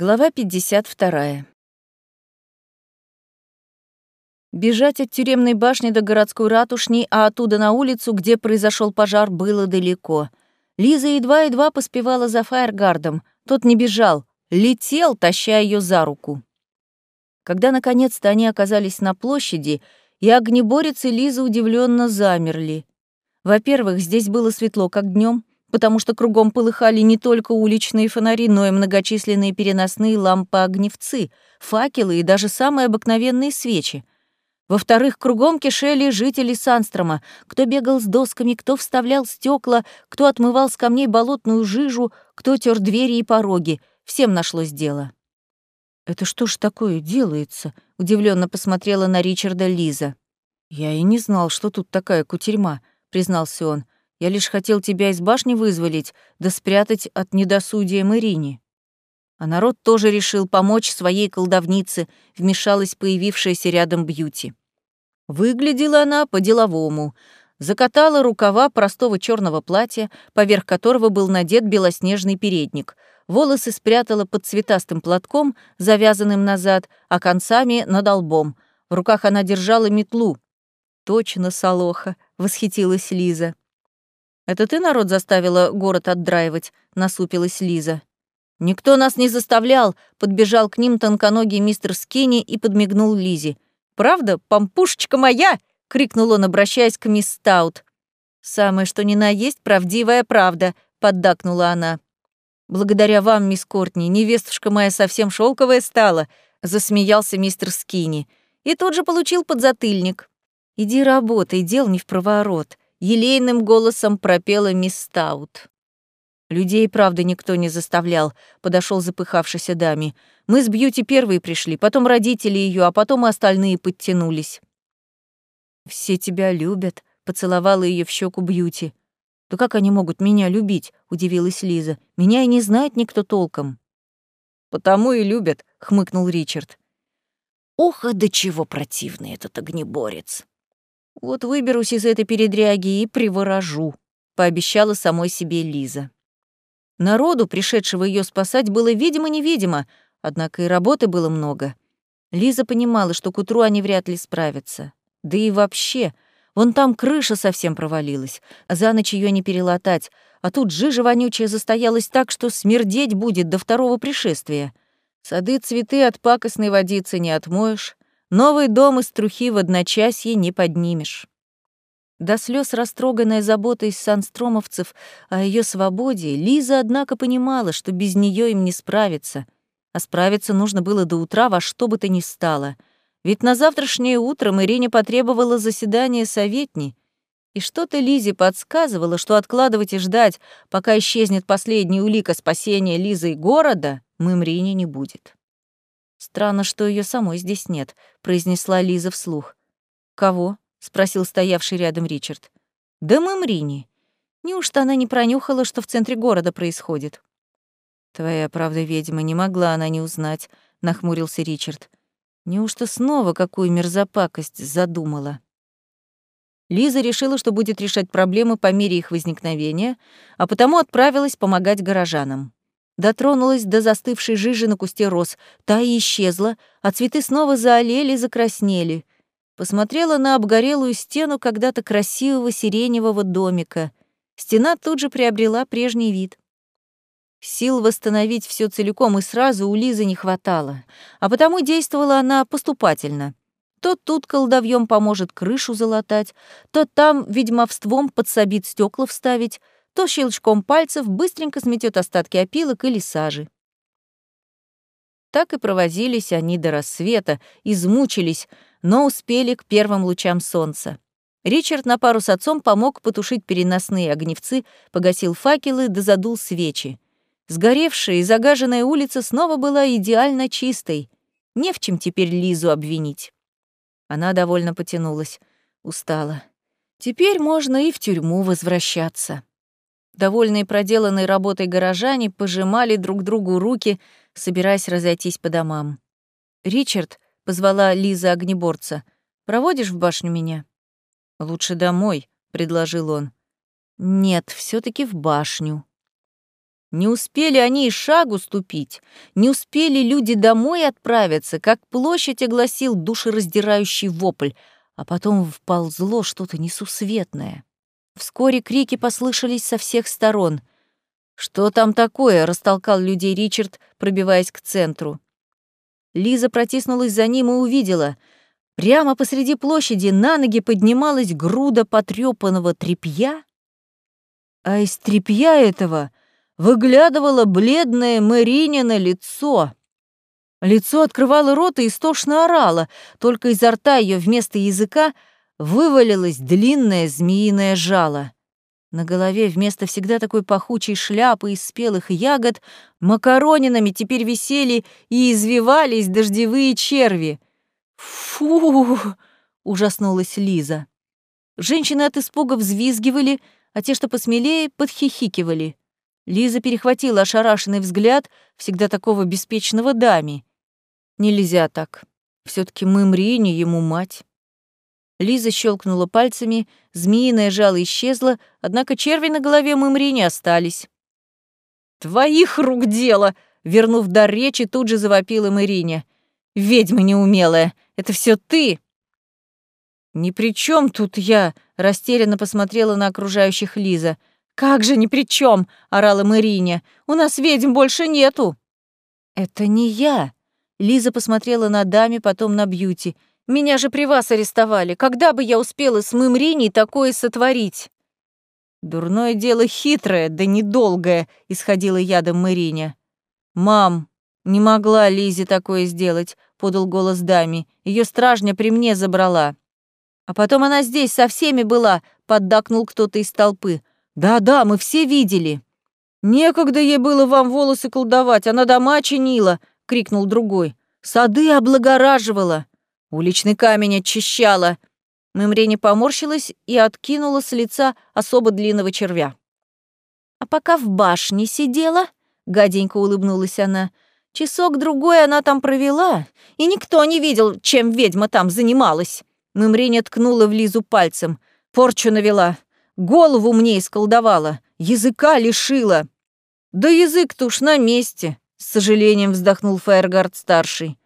Глава 52. Бежать от тюремной башни до городской ратушни, а оттуда на улицу, где произошел пожар, было далеко. Лиза едва-едва поспевала за фаергардом. Тот не бежал, летел, таща ее за руку. Когда наконец-то они оказались на площади, и огнеборец и Лиза удивленно замерли. Во-первых, здесь было светло, как днем, потому что кругом полыхали не только уличные фонари, но и многочисленные переносные лампы-огневцы, факелы и даже самые обыкновенные свечи. Во-вторых, кругом кишели жители Санстрома, кто бегал с досками, кто вставлял стекла, кто отмывал с камней болотную жижу, кто тер двери и пороги. Всем нашлось дело. «Это что ж такое делается?» — удивленно посмотрела на Ричарда Лиза. «Я и не знал, что тут такая кутерьма», — признался он. Я лишь хотел тебя из башни вызволить, да спрятать от недосудия Мэрине. А народ тоже решил помочь своей колдовнице, вмешалась появившаяся рядом Бьюти. Выглядела она по-деловому. Закатала рукава простого черного платья, поверх которого был надет белоснежный передник. Волосы спрятала под цветастым платком, завязанным назад, а концами над лбом. В руках она держала метлу. «Точно, Солоха!» — восхитилась Лиза. «Это ты народ заставила город отдраивать?» — насупилась Лиза. «Никто нас не заставлял», — подбежал к ним тонконогий мистер Скинни и подмигнул Лизе. «Правда, пампушечка моя!» — крикнул он, обращаясь к мисс Стаут. «Самое что ни на есть правдивая правда», — поддакнула она. «Благодаря вам, мисс Кортни, невестушка моя совсем шелковая стала», — засмеялся мистер Скинни. И тут же получил подзатыльник. «Иди работай, дел не в проворот елейным голосом пропела мисс Стаут. Людей, правда, никто не заставлял, подошел запыхавшийся даме. Мы с Бьюти первые пришли, потом родители ее, а потом и остальные подтянулись. Все тебя любят, поцеловала ее в щеку Бьюти. Да как они могут меня любить? удивилась Лиза. Меня и не знает никто толком. Потому и любят, хмыкнул Ричард. Ох, а до чего противный этот огнеборец. Вот выберусь из этой передряги и приворожу, пообещала самой себе Лиза. Народу, пришедшего ее спасать, было видимо-невидимо, однако и работы было много. Лиза понимала, что к утру они вряд ли справятся. Да и вообще, вон там крыша совсем провалилась, за ночь ее не перелатать, а тут жижа вонючая застоялась так, что смердеть будет до второго пришествия. Сады цветы от пакостной водицы не отмоешь, Новый дом из трухи в одночасье не поднимешь. До слез растроганная заботой санстромовцев о ее свободе, Лиза, однако, понимала, что без нее им не справиться. А справиться нужно было до утра во что бы то ни стало. Ведь на завтрашнее утро Ирине потребовала заседание советни, и что-то Лизе подсказывало, что откладывать и ждать, пока исчезнет последняя улика спасения Лизы и города, Мымрине не будет. Странно, что ее самой здесь нет, произнесла Лиза вслух. Кого? спросил стоявший рядом Ричард. Да Мымрини. Неужто она не пронюхала, что в центре города происходит? Твоя правда, ведьма, не могла она не узнать, нахмурился Ричард. Неужто снова какую мерзопакость задумала? Лиза решила, что будет решать проблемы по мере их возникновения, а потому отправилась помогать горожанам. Дотронулась до застывшей жижи на кусте роз. Та и исчезла, а цветы снова заолели и закраснели. Посмотрела на обгорелую стену когда-то красивого сиреневого домика. Стена тут же приобрела прежний вид. Сил восстановить все целиком и сразу у Лизы не хватало, а потому действовала она поступательно. То тут колдовьем поможет крышу залатать, то там ведьмовством подсобит стекла вставить, то щелчком пальцев быстренько сметет остатки опилок или сажи. Так и провозились они до рассвета, измучились, но успели к первым лучам солнца. Ричард на пару с отцом помог потушить переносные огневцы, погасил факелы да задул свечи. Сгоревшая и загаженная улица снова была идеально чистой. Не в чем теперь Лизу обвинить. Она довольно потянулась. Устала. Теперь можно и в тюрьму возвращаться. Довольные проделанной работой горожане пожимали друг другу руки, собираясь разойтись по домам. «Ричард», — позвала Лиза огнеборца, — «проводишь в башню меня?» «Лучше домой», — предложил он. «Нет, все таки в башню». Не успели они и шагу ступить, не успели люди домой отправиться, как площадь огласил душераздирающий вопль, а потом вползло что-то несусветное. Вскоре крики послышались со всех сторон. «Что там такое?» — растолкал людей Ричард, пробиваясь к центру. Лиза протиснулась за ним и увидела. Прямо посреди площади на ноги поднималась груда потрёпанного тряпья, а из тряпья этого выглядывало бледное Маринино лицо. Лицо открывало рот и истошно орало, только изо рта ее вместо языка вывалилось длинное змеиное жало. На голове вместо всегда такой пахучей шляпы из спелых ягод макаронинами теперь висели и извивались дождевые черви. «Фу!» — ужаснулась Лиза. Женщины от испуга взвизгивали, а те, что посмелее, подхихикивали. Лиза перехватила ошарашенный взгляд всегда такого беспечного дами. Нельзя так. все таки мы Мрине ему мать. Лиза щелкнула пальцами, змеиное жало исчезло, однако черви на голове Мымри не остались. «Твоих рук дело!» — вернув дар речи, тут же завопила Марине. «Ведьма неумелая! Это все ты!» «Ни при чем тут я!» — растерянно посмотрела на окружающих Лиза — «Как же ни при чем!» — орала Мэрине. «У нас ведьм больше нету!» «Это не я!» Лиза посмотрела на даме, потом на Бьюти. «Меня же при вас арестовали. Когда бы я успела с Мымриней такое сотворить?» «Дурное дело хитрое, да недолгое», — исходила ядом Мэрине. «Мам, не могла Лизе такое сделать», — подал голос даме. Ее стражня при мне забрала. «А потом она здесь со всеми была», — поддакнул кто-то из толпы. «Да-да, мы все видели». «Некогда ей было вам волосы колдовать, она дома чинила», — крикнул другой. «Сады облагораживала, уличный камень очищала». Мемрене поморщилась и откинула с лица особо длинного червя. «А пока в башне сидела», — гаденько улыбнулась она, — «часок-другой она там провела, и никто не видел, чем ведьма там занималась». Мемрене ткнула в Лизу пальцем. «Порчу навела. Голову мне исколдовала, языка лишила. Да язык-то уж на месте, с сожалением вздохнул Фаергард-старший.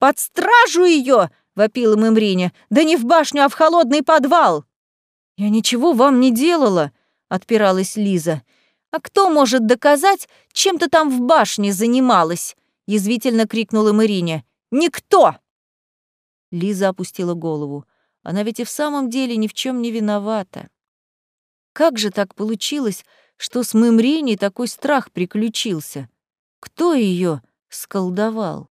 Под стражу ее! Вопила Мемриня. Да не в башню, а в холодный подвал. Я ничего вам не делала, отпиралась Лиза. А кто может доказать, чем ты там в башне занималась? язвительно крикнула Мэриня. Никто! Лиза опустила голову. Она ведь и в самом деле ни в чем не виновата. Как же так получилось, что с Мымрени такой страх приключился? Кто ее сколдовал?